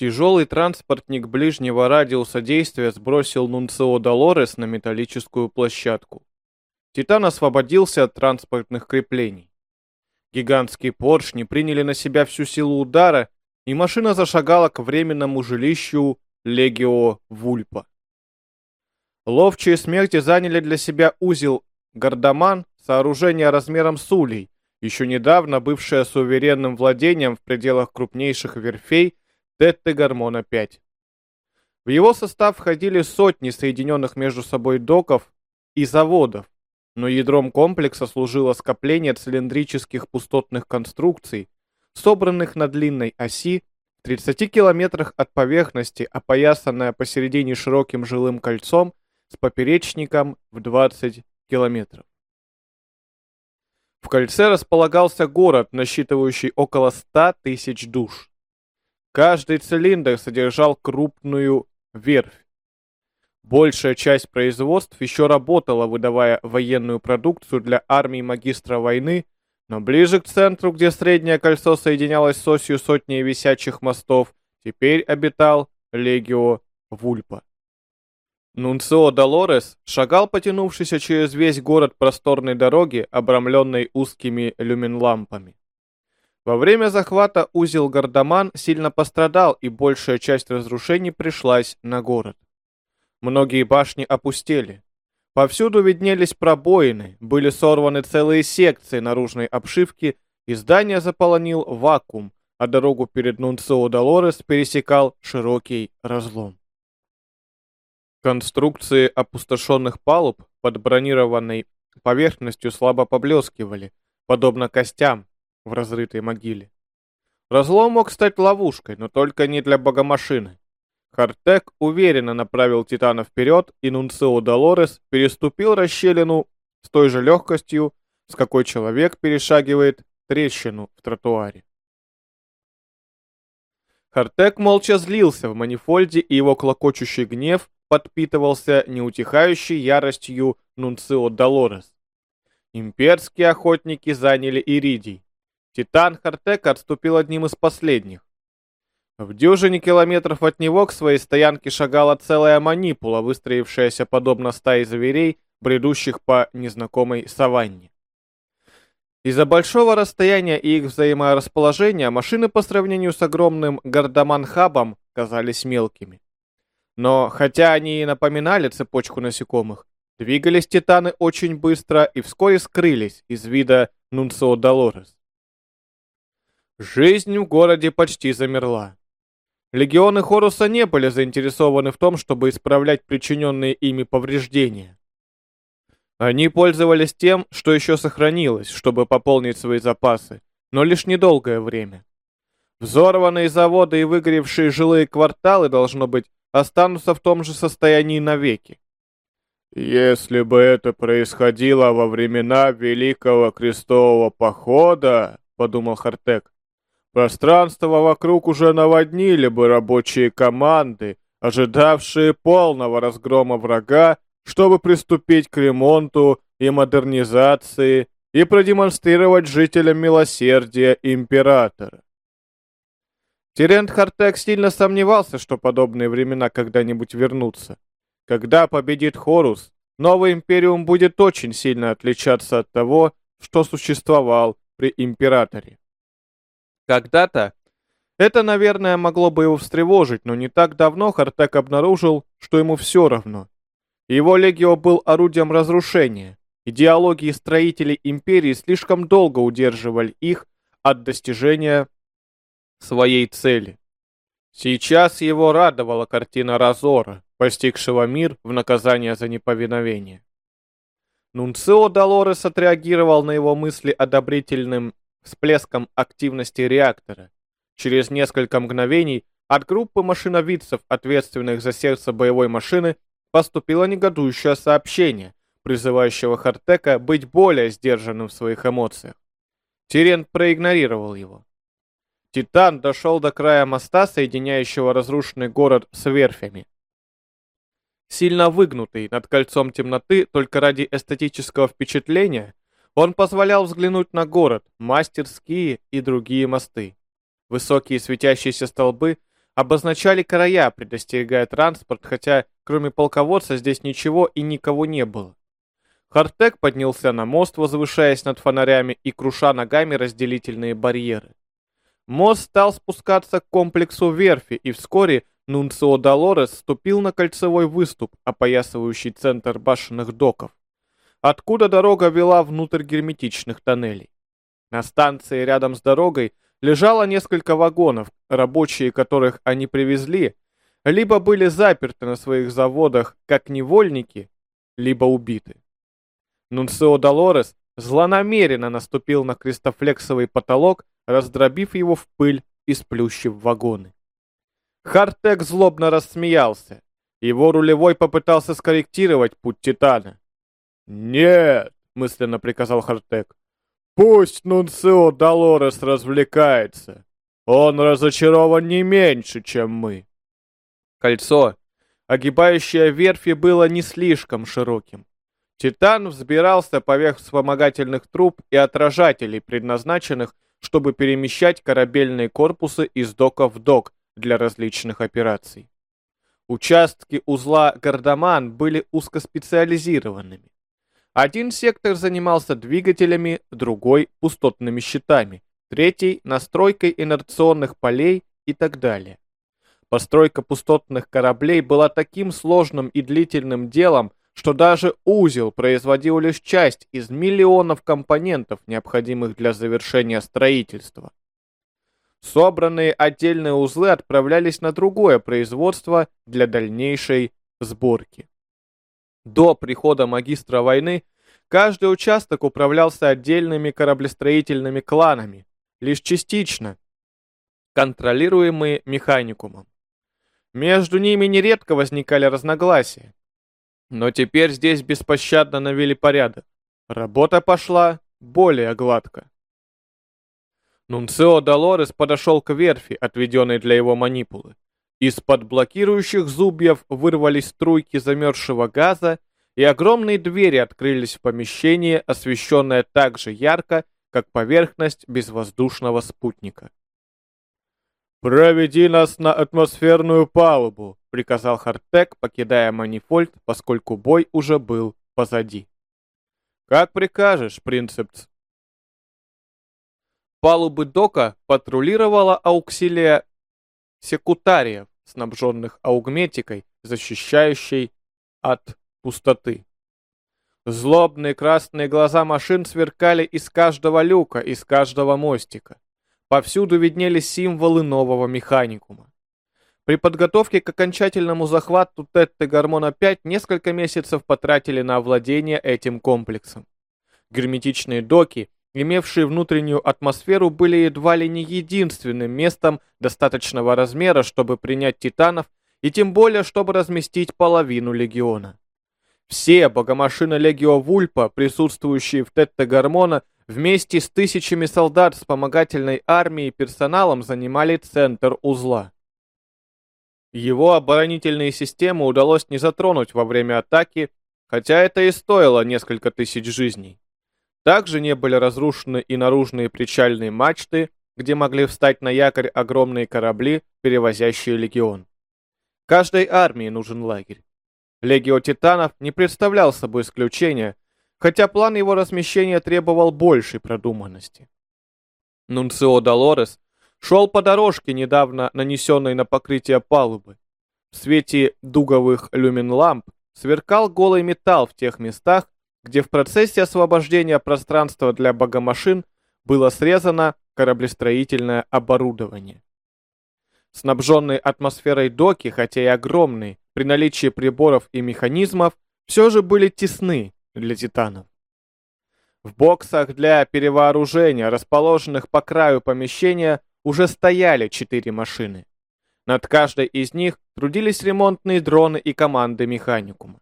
Тяжелый транспортник ближнего радиуса действия сбросил Нунцио Долорес на металлическую площадку. Титан освободился от транспортных креплений. Гигантские поршни приняли на себя всю силу удара, и машина зашагала к временному жилищу Легио Вульпа. Ловчие смерти заняли для себя узел Гардаман, сооружение размером с улей, еще недавно бывшее суверенным владением в пределах крупнейших верфей Тетты Гормона-5. В его состав входили сотни соединенных между собой доков и заводов, но ядром комплекса служило скопление цилиндрических пустотных конструкций, собранных на длинной оси в 30 километрах от поверхности, опоясанная посередине широким жилым кольцом с поперечником в 20 километров. В кольце располагался город, насчитывающий около 100 тысяч душ. Каждый цилиндр содержал крупную верфь. Большая часть производств еще работала, выдавая военную продукцию для армии магистра войны, но ближе к центру, где среднее кольцо соединялось с осью сотни висячих мостов, теперь обитал Легио Вульпа. Нунцио Долорес шагал, потянувшийся через весь город просторной дороги, обрамленной узкими люминлампами. Во время захвата узел Гардаман сильно пострадал, и большая часть разрушений пришлась на город. Многие башни опустели. Повсюду виднелись пробоины, были сорваны целые секции наружной обшивки, и здание заполонил вакуум, а дорогу перед Нунцио Долорес пересекал широкий разлом. Конструкции опустошенных палуб под бронированной поверхностью слабо поблескивали, подобно костям в разрытой могиле. Разлом мог стать ловушкой, но только не для богомашины. Хартек уверенно направил Титана вперед, и Нунцио Долорес переступил расщелину с той же легкостью, с какой человек перешагивает трещину в тротуаре. Хартек молча злился в манифольде, и его клокочущий гнев подпитывался неутихающей яростью Нунцио Долорес. Имперские охотники заняли Иридий. Титан Хартека отступил одним из последних. В дюжине километров от него к своей стоянке шагала целая манипула, выстроившаяся подобно стае зверей, бредущих по незнакомой саванне. Из-за большого расстояния и их взаиморасположения машины по сравнению с огромным Гардаман-хабом казались мелкими. Но хотя они и напоминали цепочку насекомых, двигались титаны очень быстро и вскоре скрылись из вида Нунцио Долорес. Жизнь в городе почти замерла. Легионы Хоруса не были заинтересованы в том, чтобы исправлять причиненные ими повреждения. Они пользовались тем, что еще сохранилось, чтобы пополнить свои запасы, но лишь недолгое время. Взорванные заводы и выгоревшие жилые кварталы, должно быть, останутся в том же состоянии навеки. Если бы это происходило во времена Великого Крестового Похода, подумал Хартек, пространство вокруг уже наводнили бы рабочие команды, ожидавшие полного разгрома врага, чтобы приступить к ремонту и модернизации и продемонстрировать жителям милосердие императора. Терент Хартек сильно сомневался, что подобные времена когда-нибудь вернутся. Когда победит Хорус, новый Империум будет очень сильно отличаться от того, что существовал при Императоре. Когда-то это, наверное, могло бы его встревожить, но не так давно Хартек обнаружил, что ему все равно. Его легио был орудием разрушения. Идеологии строителей Империи слишком долго удерживали их от достижения своей цели. Сейчас его радовала картина Разора, постигшего мир в наказание за неповиновение. Нунцио Долорес отреагировал на его мысли одобрительным всплеском активности реактора. Через несколько мгновений от группы машиновидцев, ответственных за сердце боевой машины, поступило негодующее сообщение, призывающего Хартека быть более сдержанным в своих эмоциях. Тирен проигнорировал его. Титан дошел до края моста, соединяющего разрушенный город с верфями. Сильно выгнутый над кольцом темноты только ради эстетического впечатления, он позволял взглянуть на город, мастерские и другие мосты. Высокие светящиеся столбы обозначали края, предостерегая транспорт, хотя кроме полководца здесь ничего и никого не было. Хартек поднялся на мост, возвышаясь над фонарями и круша ногами разделительные барьеры. Мост стал спускаться к комплексу верфи, и вскоре Нунцио Долорес ступил на кольцевой выступ, опоясывающий центр башенных доков, откуда дорога вела внутрь герметичных тоннелей. На станции рядом с дорогой лежало несколько вагонов, рабочие которых они привезли, либо были заперты на своих заводах как невольники, либо убиты. Нунцио Долорес злонамеренно наступил на крестофлексовый потолок, раздробив его в пыль и сплющив вагоны. Хартек злобно рассмеялся. Его рулевой попытался скорректировать путь Титана. «Нет!» — мысленно приказал Хартек. «Пусть Нунцио Долорес развлекается. Он разочарован не меньше, чем мы». Кольцо, огибающее верфи, было не слишком широким. Титан взбирался поверх вспомогательных труб и отражателей, предназначенных, чтобы перемещать корабельные корпусы из дока в док для различных операций. Участки узла Гардаман были узкоспециализированными. Один сектор занимался двигателями, другой – пустотными щитами, третий – настройкой инерционных полей и так далее. Постройка пустотных кораблей была таким сложным и длительным делом, что даже узел производил лишь часть из миллионов компонентов, необходимых для завершения строительства. Собранные отдельные узлы отправлялись на другое производство для дальнейшей сборки. До прихода магистра войны каждый участок управлялся отдельными кораблестроительными кланами, лишь частично, контролируемые механикумом. Между ними нередко возникали разногласия, но теперь здесь беспощадно навели порядок. Работа пошла более гладко. Нунцио Долорес подошел к верфи, отведенной для его манипулы. Из-под блокирующих зубьев вырвались струйки замерзшего газа, и огромные двери открылись в помещение, освещенное так же ярко, как поверхность безвоздушного спутника. «Проведи нас на атмосферную палубу», — приказал Хартек, покидая манифольд, поскольку бой уже был позади. «Как прикажешь, принцепс». Палубы дока патрулировала ауксилия секутариев, снабженных аугметикой, защищающей от пустоты. Злобные красные глаза машин сверкали из каждого люка, из каждого мостика. Повсюду виднелись символы нового механикума. При подготовке к окончательному захвату Тетты Гормона-5 несколько месяцев потратили на овладение этим комплексом. Герметичные доки, имевшие внутреннюю атмосферу, были едва ли не единственным местом достаточного размера, чтобы принять титанов, и тем более, чтобы разместить половину легиона. Все богомашины Легио Вульпа, присутствующие в Тетте Гормона, вместе с тысячами солдат вспомогательной армии и персоналом занимали центр узла. Его оборонительные системы удалось не затронуть во время атаки, хотя это и стоило несколько тысяч жизней. Также не были разрушены и наружные причальные мачты, где могли встать на якорь огромные корабли, перевозящие легион. Каждой армии нужен лагерь. Легио Титанов не представлял собой исключения, хотя план его размещения требовал большей продуманности. Нунцио Долорес шел по дорожке, недавно нанесенной на покрытие палубы. В свете дуговых люмин-ламп сверкал голый металл в тех местах, где в процессе освобождения пространства для богомашин было срезано кораблестроительное оборудование. Снабженные атмосферой доки, хотя и огромные, при наличии приборов и механизмов, все же были тесны, для титанов. В боксах для перевооружения, расположенных по краю помещения, уже стояли четыре машины. Над каждой из них трудились ремонтные дроны и команды механикума.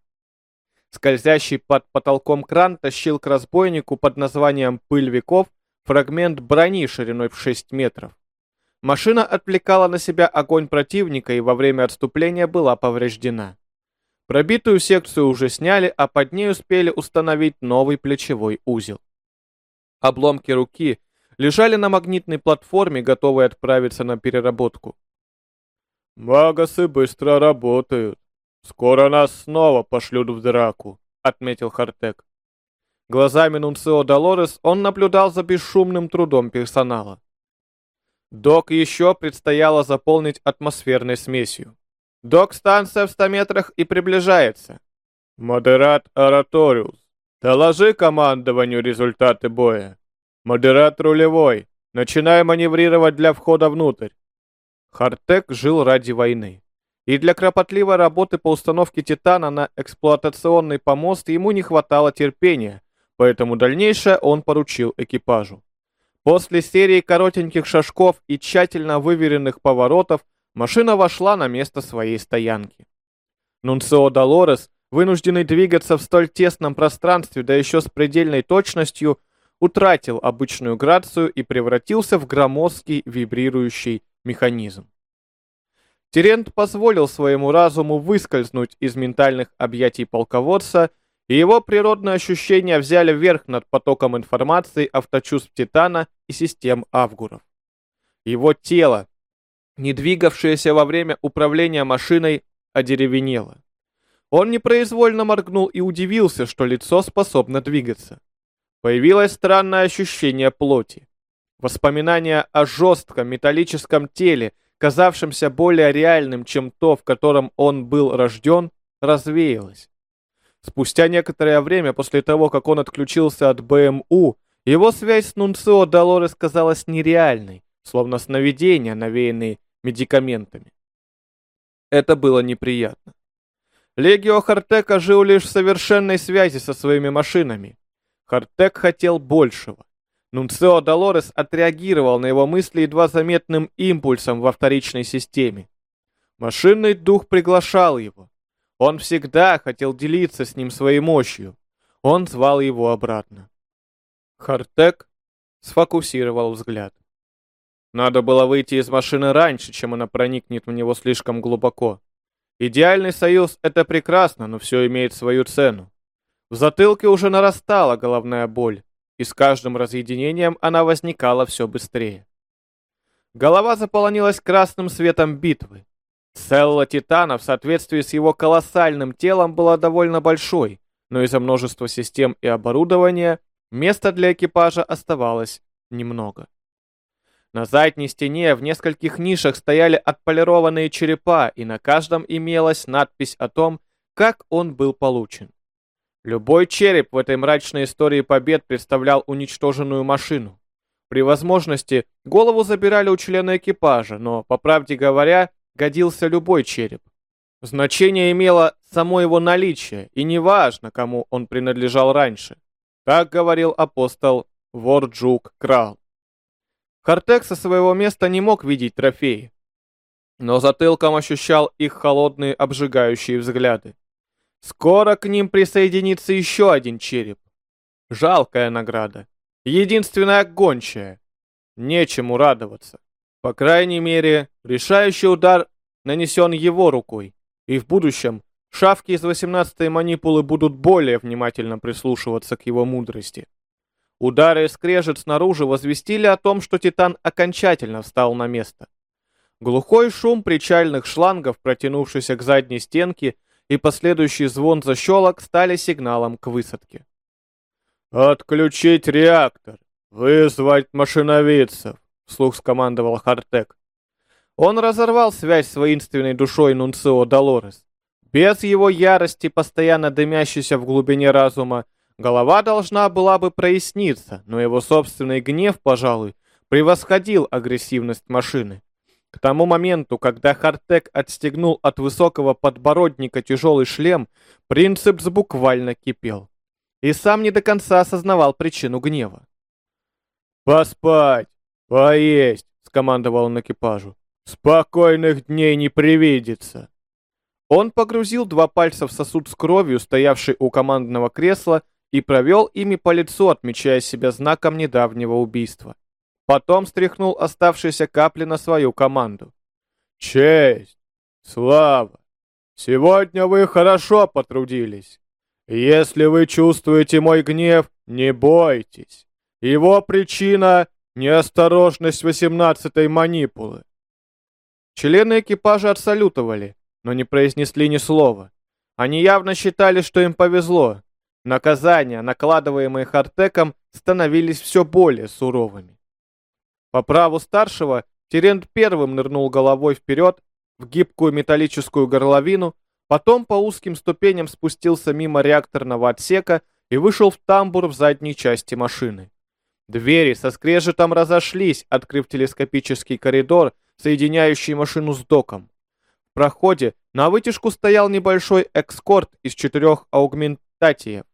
Скользящий под потолком кран тащил к разбойнику под названием «Пыль веков» фрагмент брони шириной в 6 метров. Машина отвлекала на себя огонь противника и во время отступления была повреждена. Пробитую секцию уже сняли, а под ней успели установить новый плечевой узел. Обломки руки лежали на магнитной платформе, готовые отправиться на переработку. «Магасы быстро работают. Скоро нас снова пошлют в драку», — отметил Хартек. Глазами Нунцио Долорес он наблюдал за бесшумным трудом персонала. Док еще предстояло заполнить атмосферной смесью. Док-станция в 100 метрах и приближается. Модерат Ораториус. Доложи командованию результаты боя. Модерат рулевой. Начинай маневрировать для входа внутрь. Хартек жил ради войны. И для кропотливой работы по установке Титана на эксплуатационный помост ему не хватало терпения, поэтому дальнейшее он поручил экипажу. После серии коротеньких шажков и тщательно выверенных поворотов машина вошла на место своей стоянки. Нунцио Долорес, вынужденный двигаться в столь тесном пространстве, да еще с предельной точностью, утратил обычную грацию и превратился в громоздкий вибрирующий механизм. Терент позволил своему разуму выскользнуть из ментальных объятий полководца и его природные ощущения взяли верх над потоком информации авточувств Титана и систем Авгуров. Его тело, не двигавшееся во время управления машиной, одеревенело. Он непроизвольно моргнул и удивился, что лицо способно двигаться. Появилось странное ощущение плоти. Воспоминание о жестком металлическом теле, казавшемся более реальным, чем то, в котором он был рожден, развеялось. Спустя некоторое время после того, как он отключился от БМУ, его связь с Нунцио Долорес казалась нереальной, словно сновидения, навеянные медикаментами. Это было неприятно. Легио Хартека жил лишь в совершенной связи со своими машинами. Хартек хотел большего. Нунцио Долорес отреагировал на его мысли едва заметным импульсом во вторичной системе. Машинный дух приглашал его. Он всегда хотел делиться с ним своей мощью. Он звал его обратно. Хартек сфокусировал взгляд. Надо было выйти из машины раньше, чем она проникнет в него слишком глубоко. Идеальный союз — это прекрасно, но все имеет свою цену. В затылке уже нарастала головная боль, и с каждым разъединением она возникала все быстрее. Голова заполонилась красным светом битвы. Селла Титана в соответствии с его колоссальным телом была довольно большой, но из-за множества систем и оборудования места для экипажа оставалось немного. На задней стене в нескольких нишах стояли отполированные черепа, и на каждом имелась надпись о том, как он был получен. Любой череп в этой мрачной истории побед представлял уничтоженную машину. При возможности голову забирали у члена экипажа, но, по правде говоря, годился любой череп. Значение имело само его наличие, и неважно, кому он принадлежал раньше. Так говорил апостол Ворджук Крал. Хартек со своего места не мог видеть трофеи, но затылком ощущал их холодные обжигающие взгляды. Скоро к ним присоединится еще один череп. Жалкая награда. Единственная гончая. Нечему радоваться. По крайней мере, решающий удар нанесен его рукой, и в будущем шавки из 18-й манипулы будут более внимательно прислушиваться к его мудрости. Удары и скрежет снаружи возвестили о том, что Титан окончательно встал на место. Глухой шум причальных шлангов, протянувшийся к задней стенке, и последующий звон защелок стали сигналом к высадке. «Отключить реактор! Вызвать машиновицев!» — вслух скомандовал Хартек. Он разорвал связь с воинственной душой Нунцио Долорес. Без его ярости, постоянно дымящейся в глубине разума, голова должна была бы проясниться, но его собственный гнев, пожалуй, превосходил агрессивность машины. К тому моменту, когда Хартек отстегнул от высокого подбородника тяжелый шлем, принципс буквально кипел. И сам не до конца осознавал причину гнева. «Поспать! Поесть!» — скомандовал он экипажу. «Спокойных дней не привидится!» Он погрузил два пальца в сосуд с кровью, стоявший у командного кресла, и провел ими по лицу, отмечая себя знаком недавнего убийства. Потом стряхнул оставшиеся капли на свою команду. «Честь! Слава! Сегодня вы хорошо потрудились. Если вы чувствуете мой гнев, не бойтесь. Его причина — неосторожность восемнадцатой манипулы. Члены экипажа отсалютовали, но не произнесли ни слова. Они явно считали, что им повезло. Наказания, накладываемые Хартеком, становились все более суровыми. По праву старшего, Терент первым нырнул головой вперед в гибкую металлическую горловину, потом по узким ступеням спустился мимо реакторного отсека и вышел в тамбур в задней части машины. Двери со скрежетом разошлись, открыв телескопический коридор, соединяющий машину с доком. В проходе на вытяжку стоял небольшой экскорт из четырех аугментатиев.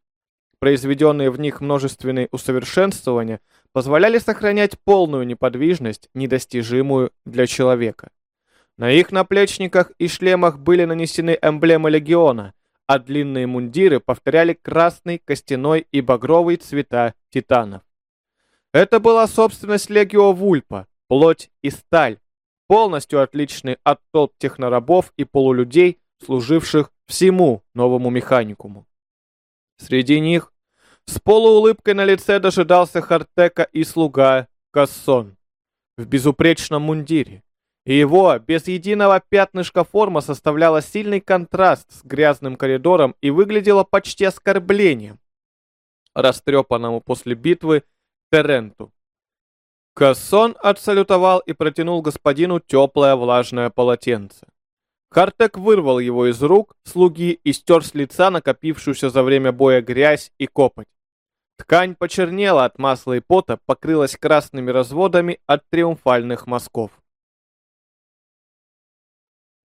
Произведенные в них множественные усовершенствования позволяли сохранять полную неподвижность, недостижимую для человека. На их наплечниках и шлемах были нанесены эмблемы легиона, а длинные мундиры повторяли красный, костяной и багровый цвета титанов. Это была собственность Легио Вульпа, плоть и сталь, полностью отличный от толп технорабов и полулюдей, служивших всему новому механикуму. Среди них с полуулыбкой на лице дожидался Хартека и слуга Кассон в безупречном мундире. Его без единого пятнышка форма составляла сильный контраст с грязным коридором и выглядела почти оскорблением, растрепанному после битвы Теренту. Кассон отсалютовал и протянул господину теплое влажное полотенце. Хартек вырвал его из рук слуги и стер с лица накопившуюся за время боя грязь и копоть. Ткань почернела от масла и пота, покрылась красными разводами от триумфальных мазков.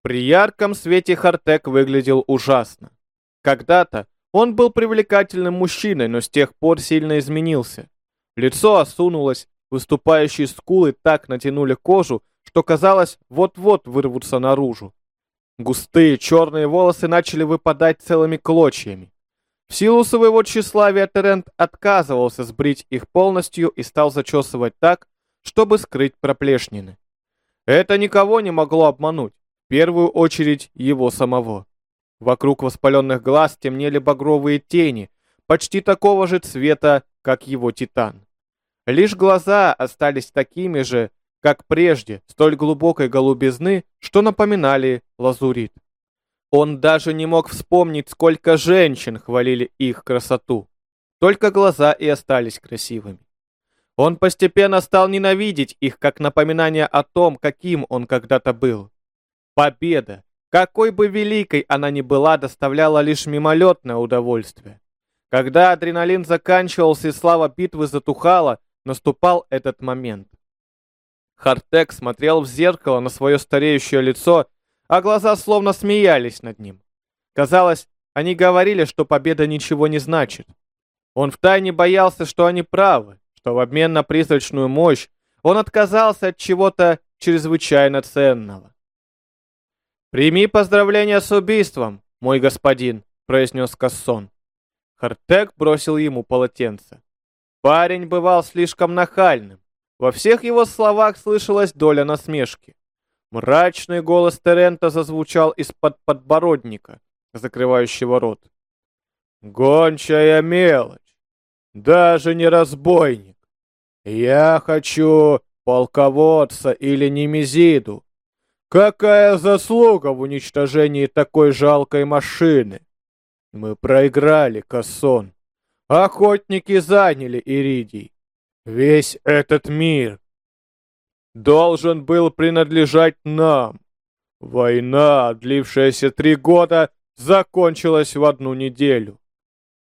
При ярком свете Хартек выглядел ужасно. Когда-то он был привлекательным мужчиной, но с тех пор сильно изменился. Лицо осунулось, выступающие скулы так натянули кожу, что казалось, вот-вот вырвутся наружу. Густые черные волосы начали выпадать целыми клочьями. В силу своего тщеславия Терент отказывался сбрить их полностью и стал зачесывать так, чтобы скрыть проплешнины. Это никого не могло обмануть, в первую очередь его самого. Вокруг воспаленных глаз темнели багровые тени, почти такого же цвета, как его титан. Лишь глаза остались такими же, как прежде, столь глубокой голубизны, что напоминали лазурит. Он даже не мог вспомнить, сколько женщин хвалили их красоту. Только глаза и остались красивыми. Он постепенно стал ненавидеть их, как напоминание о том, каким он когда-то был. Победа, какой бы великой она ни была, доставляла лишь мимолетное удовольствие. Когда адреналин заканчивался и слава битвы затухала, наступал этот момент. Хартек смотрел в зеркало на свое стареющее лицо, а глаза словно смеялись над ним. Казалось, они говорили, что победа ничего не значит. Он втайне боялся, что они правы, что в обмен на призрачную мощь он отказался от чего-то чрезвычайно ценного. «Прими поздравления с убийством, мой господин», — произнес Кассон. Хартек бросил ему полотенце. Парень бывал слишком нахальным. Во всех его словах слышалась доля насмешки. Мрачный голос Терента зазвучал из-под подбородника, закрывающего рот. «Гончая мелочь! Даже не разбойник! Я хочу полководца или немезиду! Какая заслуга в уничтожении такой жалкой машины? Мы проиграли, Кассон. Охотники заняли Иридий. Весь этот мир должен был принадлежать нам. Война, длившаяся три года, закончилась в одну неделю.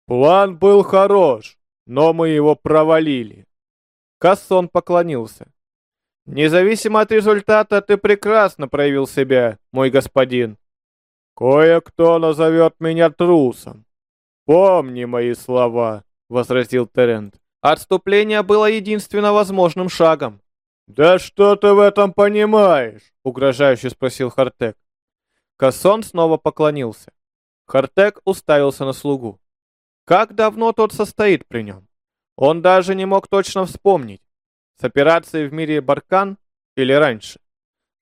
План был хорош, но мы его провалили. Кассон поклонился. Независимо от результата, ты прекрасно проявил себя, мой господин. «Кое-кто назовет меня трусом. Помни мои слова», — возразил Терент. Отступление было единственно возможным шагом. «Да что ты в этом понимаешь?» — угрожающе спросил Хартек. Кассон снова поклонился. Хартек уставился на слугу. Как давно тот состоит при нем? Он даже не мог точно вспомнить. С операцией в мире Баркан или раньше.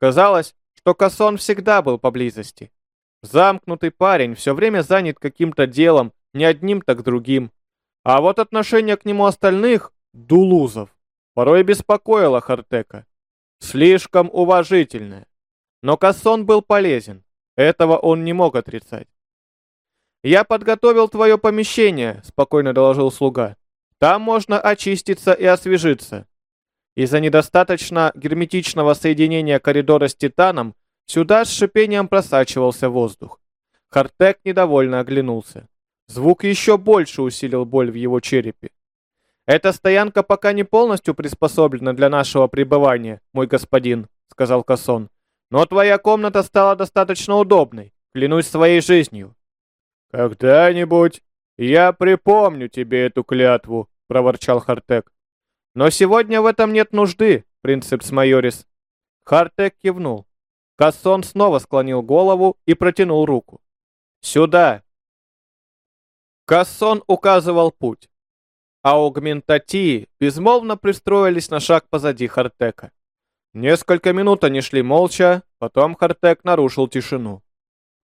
Казалось, что Кассон всегда был поблизости. Замкнутый парень, все время занят каким-то делом, не одним, так другим. А вот отношение к нему остальных, дулузов, порой беспокоило Хартека. Слишком уважительное. Но Кассон был полезен. Этого он не мог отрицать. «Я подготовил твое помещение», — спокойно доложил слуга. «Там можно очиститься и освежиться». Из-за недостаточно герметичного соединения коридора с Титаном сюда с шипением просачивался воздух. Хартек недовольно оглянулся. Звук еще больше усилил боль в его черепе. «Эта стоянка пока не полностью приспособлена для нашего пребывания, мой господин», — сказал Кассон. «Но твоя комната стала достаточно удобной, клянусь своей жизнью». «Когда-нибудь я припомню тебе эту клятву», — проворчал Хартек. «Но сегодня в этом нет нужды, принцепс майорис». Хартек кивнул. Кассон снова склонил голову и протянул руку. «Сюда!» Кассон указывал путь а аугментатии безмолвно пристроились на шаг позади Хартека. Несколько минут они шли молча, потом Хартек нарушил тишину.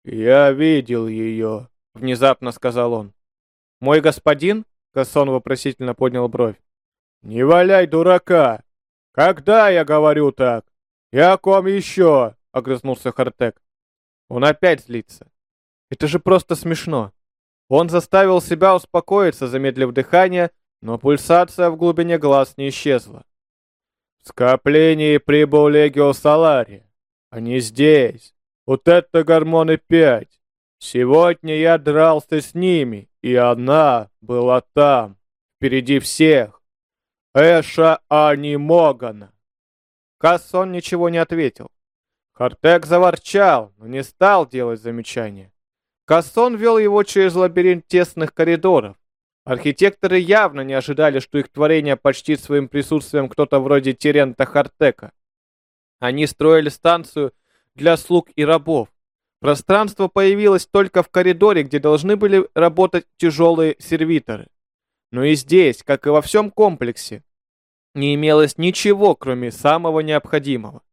«Я видел ее», — внезапно сказал он. «Мой господин?» — Кассон вопросительно поднял бровь. «Не валяй дурака! Когда я говорю так? И о ком еще?» — огрызнулся Хартек. Он опять злится. «Это же просто смешно!» Он заставил себя успокоиться, замедлив дыхание, но пульсация в глубине глаз не исчезла. В скоплении прибыл Легио Салари. Они здесь. Вот это гормоны пять. Сегодня я дрался с ними, и она была там, впереди всех. Эша Ани Могана. Кассон ничего не ответил. Хартек заворчал, но не стал делать замечания. Кассон вел его через лабиринт тесных коридоров. Архитекторы явно не ожидали, что их творение почтит своим присутствием кто-то вроде Терента Хартека. Они строили станцию для слуг и рабов. Пространство появилось только в коридоре, где должны были работать тяжелые сервиторы. Но и здесь, как и во всем комплексе, не имелось ничего, кроме самого необходимого.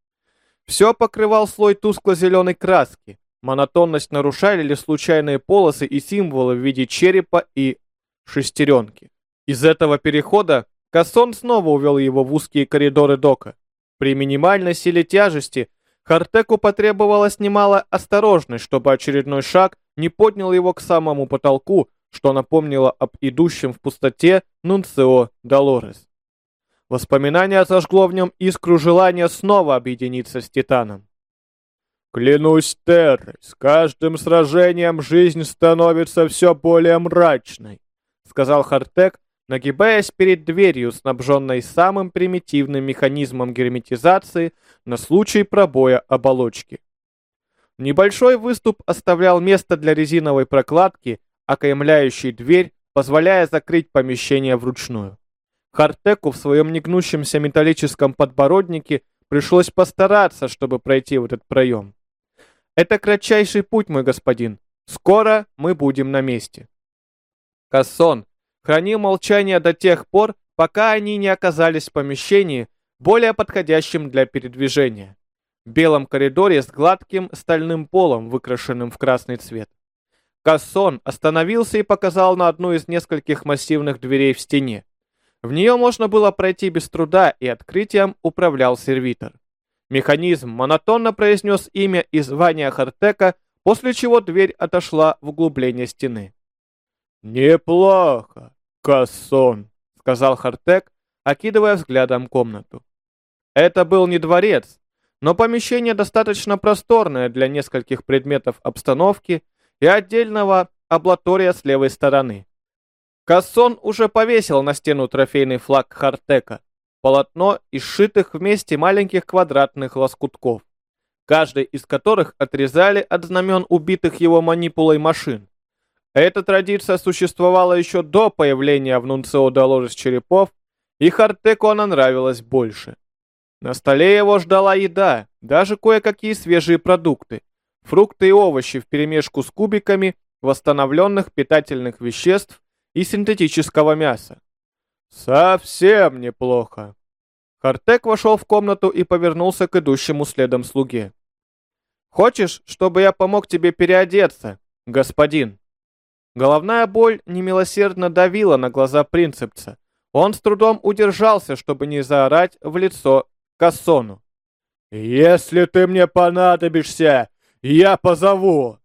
Все покрывал слой тускло-зеленой краски. Монотонность нарушали случайные полосы и символы в виде черепа и шестеренки. Из этого перехода Кассон снова увел его в узкие коридоры дока. При минимальной силе тяжести Хартеку потребовалось немало осторожность, чтобы очередной шаг не поднял его к самому потолку, что напомнило об идущем в пустоте Нунцио Долорес. Воспоминание зажгло в нем искру желания снова объединиться с Титаном. «Клянусь Террой, с каждым сражением жизнь становится все более мрачной сказал Хартек, нагибаясь перед дверью, снабженной самым примитивным механизмом герметизации на случай пробоя оболочки. Небольшой выступ оставлял место для резиновой прокладки, окаймляющей дверь, позволяя закрыть помещение вручную. Хартеку в своем негнущемся металлическом подбороднике пришлось постараться, чтобы пройти в этот проем. «Это кратчайший путь, мой господин. Скоро мы будем на месте». Кассон хранил молчание до тех пор, пока они не оказались в помещении, более подходящем для передвижения. В белом коридоре с гладким стальным полом, выкрашенным в красный цвет. Кассон остановился и показал на одну из нескольких массивных дверей в стене. В нее можно было пройти без труда, и открытием управлял сервитор. Механизм монотонно произнес имя и звание Хартека, после чего дверь отошла в углубление стены. «Неплохо, Кассон», — сказал Хартек, окидывая взглядом комнату. Это был не дворец, но помещение достаточно просторное для нескольких предметов обстановки и отдельного аблатория с левой стороны. Кассон уже повесил на стену трофейный флаг Хартека, полотно из сшитых вместе маленьких квадратных лоскутков, каждый из которых отрезали от знамен убитых его манипулой машин. Эта традиция существовала еще до появления в Нунцио Долорес черепов, и Хартеку она нравилась больше. На столе его ждала еда, даже кое-какие свежие продукты, фрукты и овощи вперемешку с кубиками восстановленных питательных веществ и синтетического мяса. Совсем неплохо. Хартек вошел в комнату и повернулся к идущему следом слуге. «Хочешь, чтобы я помог тебе переодеться, господин?» Головная боль немилосердно давила на глаза принцепца. Он с трудом удержался, чтобы не заорать в лицо Кассону. «Если ты мне понадобишься, я позову!»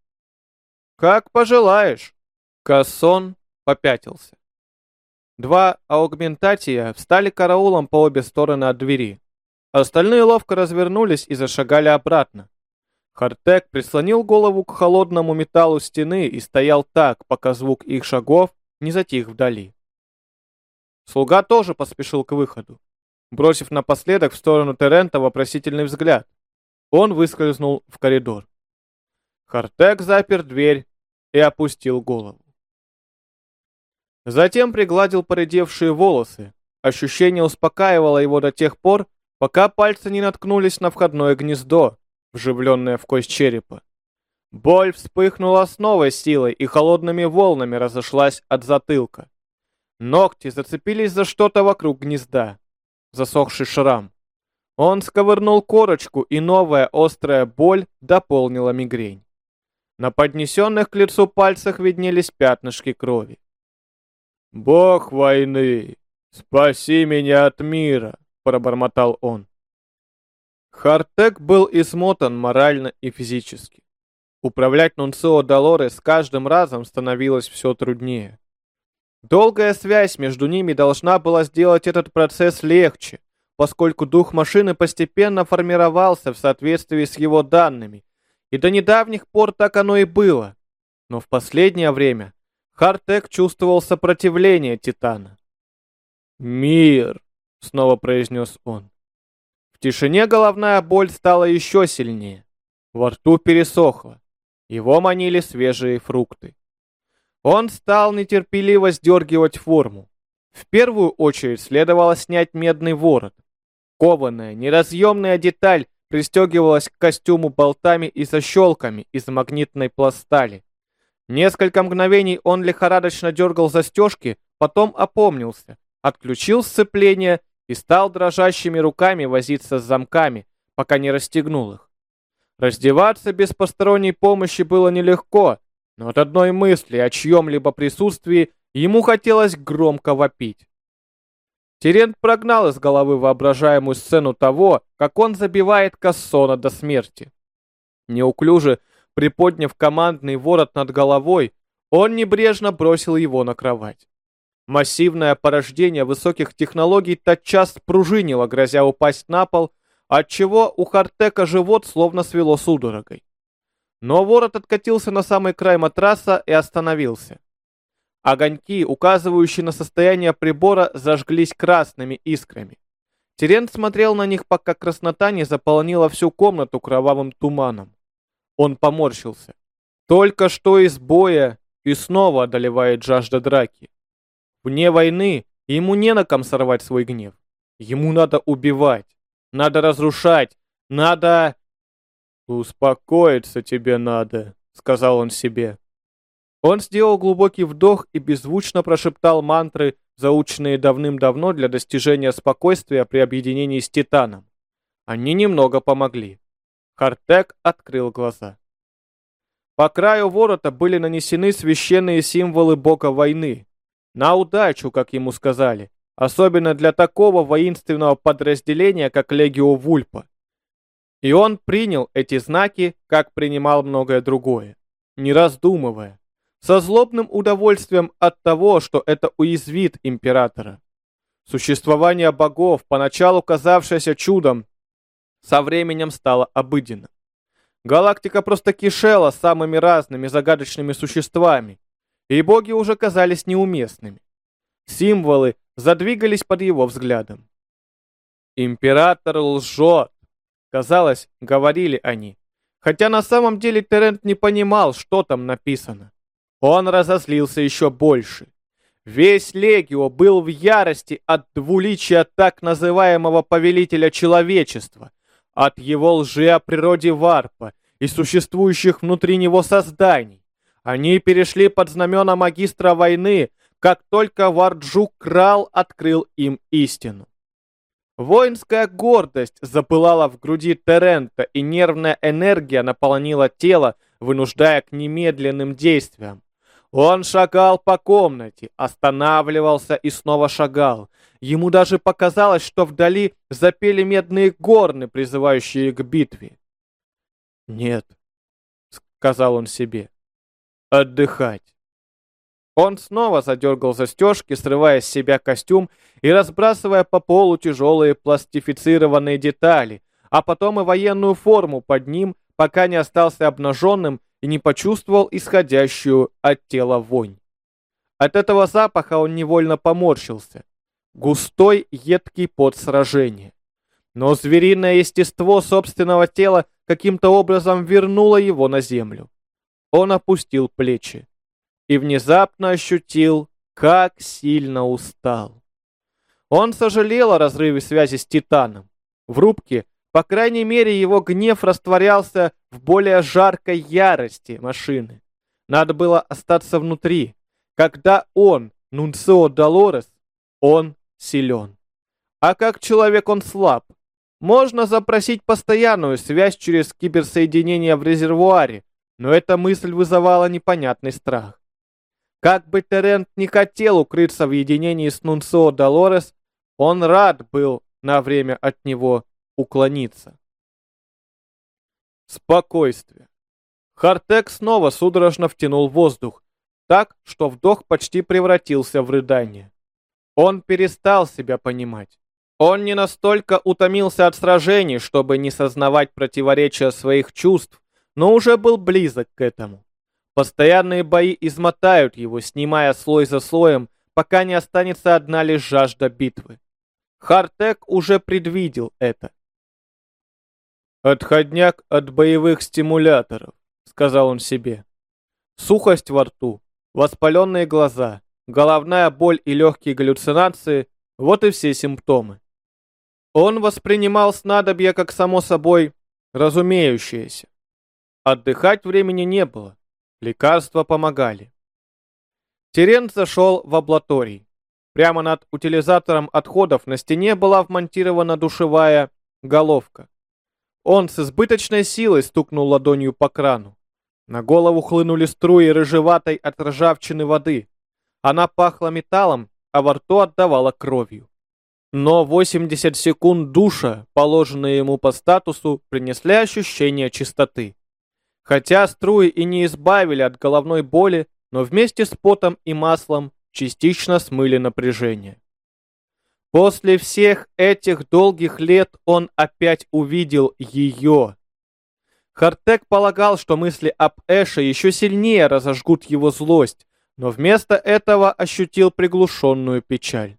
«Как пожелаешь!» Кассон попятился. Два аугментатия встали караулом по обе стороны от двери. Остальные ловко развернулись и зашагали обратно. Хартек прислонил голову к холодному металлу стены и стоял так, пока звук их шагов не затих вдали. Слуга тоже поспешил к выходу, бросив напоследок в сторону Терента вопросительный взгляд. Он выскользнул в коридор. Хартек запер дверь и опустил голову. Затем пригладил поредевшие волосы. Ощущение успокаивало его до тех пор, пока пальцы не наткнулись на входное гнездо, вживленное в кость черепа. Боль вспыхнула с новой силой и холодными волнами разошлась от затылка. Ногти зацепились за что-то вокруг гнезда. Засохший шрам. Он сковырнул корочку, и новая острая боль дополнила мигрень. На поднесенных к лицу пальцах виднелись пятнышки крови. «Бог войны, спаси меня от мира!» — пробормотал он. Хартек был измотан морально и физически. Управлять Нунцио Долоре с каждым разом становилось все труднее. Долгая связь между ними должна была сделать этот процесс легче, поскольку дух машины постепенно формировался в соответствии с его данными, и до недавних пор так оно и было. Но в последнее время Хартек чувствовал сопротивление Титана. «Мир!» — снова произнес он тишине головная боль стала еще сильнее. Во рту пересохло. Его манили свежие фрукты. Он стал нетерпеливо сдергивать форму. В первую очередь следовало снять медный ворот. Кованая, неразъемная деталь пристегивалась к костюму болтами и защелками из магнитной пластали. Несколько мгновений он лихорадочно дергал застежки, потом опомнился, отключил сцепление и стал дрожащими руками возиться с замками, пока не расстегнул их. Раздеваться без посторонней помощи было нелегко, но от одной мысли о чьем-либо присутствии ему хотелось громко вопить. Терент прогнал из головы воображаемую сцену того, как он забивает Кассона до смерти. Неуклюже приподняв командный ворот над головой, он небрежно бросил его на кровать. Массивное порождение высоких технологий тотчас пружинило, грозя упасть на пол, отчего у Хартека живот словно свело судорогой. Но ворот откатился на самый край матраса и остановился. Огоньки, указывающие на состояние прибора, зажглись красными искрами. Терент смотрел на них, пока краснота не заполнила всю комнату кровавым туманом. Он поморщился. Только что из боя и снова одолевает жажда драки. Вне войны ему не на ком сорвать свой гнев. Ему надо убивать, надо разрушать, надо... «Успокоиться тебе надо», — сказал он себе. Он сделал глубокий вдох и беззвучно прошептал мантры, заученные давным-давно для достижения спокойствия при объединении с Титаном. Они немного помогли. Хартек открыл глаза. По краю ворота были нанесены священные символы бога войны, на удачу, как ему сказали. Особенно для такого воинственного подразделения, как Легио Вульпа. И он принял эти знаки, как принимал многое другое. Не раздумывая. Со злобным удовольствием от того, что это уязвит императора. Существование богов, поначалу казавшееся чудом, со временем стало обыденным. Галактика просто кишела самыми разными загадочными существами, и боги уже казались неуместными. Символы задвигались под его взглядом. «Император лжет!» Казалось, говорили они. Хотя на самом деле Терент не понимал, что там написано. Он разозлился еще больше. Весь Легио был в ярости от двуличия так называемого повелителя человечества, от его лжи о природе Варпа и существующих внутри него созданий. Они перешли под знамена магистра войны, как только Варджук Крал открыл им истину. Воинская гордость запылала в груди Терента, и нервная энергия наполнила тело, вынуждая к немедленным действиям. Он шагал по комнате, останавливался и снова шагал. Ему даже показалось, что вдали запели медные горны, призывающие к битве. «Нет», — сказал он себе, — «отдыхать». Он снова задергал застежки, срывая с себя костюм и разбрасывая по полу тяжелые пластифицированные детали, а потом и военную форму под ним, пока не остался обнаженным и не почувствовал исходящую от тела вонь. От этого запаха он невольно поморщился. Густой, едкий пот сражения. Но звериное естество собственного тела каким-то образом вернуло его на землю. Он опустил плечи и внезапно ощутил, как сильно устал. Он сожалел о разрыве связи с Титаном. В рубке по крайней мере, его гнев растворялся в более жаркой ярости машины. Надо было остаться внутри. Когда он, Нунцио Долорес, он силен. А как человек он слаб. Можно запросить постоянную связь через киберсоединение в резервуаре, но эта мысль вызывала непонятный страх. Как бы Терент не хотел укрыться в единении с Нунцио Долорес, он рад был на время от него уклониться. Спокойствие. Хартек снова судорожно втянул воздух, так, что вдох почти превратился в рыдание. Он перестал себя понимать. Он не настолько утомился от сражений, чтобы не сознавать противоречия своих чувств, но уже был близок к этому. Постоянные бои измотают его, снимая слой за слоем, пока не останется одна лишь жажда битвы. Хартек уже предвидел это. «Отходняк от боевых стимуляторов», — сказал он себе. Сухость во рту, воспаленные глаза, головная боль и легкие галлюцинации — вот и все симптомы. Он воспринимал снадобье как само собой разумеющееся. Отдыхать времени не было, лекарства помогали. Терент зашел в лабораторий. Прямо над утилизатором отходов на стене была вмонтирована душевая головка. Он с избыточной силой стукнул ладонью по крану. На голову хлынули струи рыжеватой от ржавчины воды. Она пахла металлом, а во рту отдавала кровью. Но 80 секунд душа, положенные ему по статусу, принесли ощущение чистоты. Хотя струи и не избавили от головной боли, но вместе с потом и маслом частично смыли напряжение. После всех этих долгих лет он опять увидел ее. Хартек полагал, что мысли об Эше еще сильнее разожгут его злость, но вместо этого ощутил приглушенную печаль.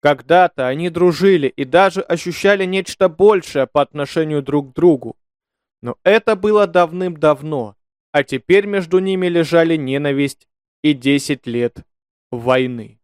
Когда-то они дружили и даже ощущали нечто большее по отношению друг к другу. Но это было давным-давно, а теперь между ними лежали ненависть и 10 лет войны.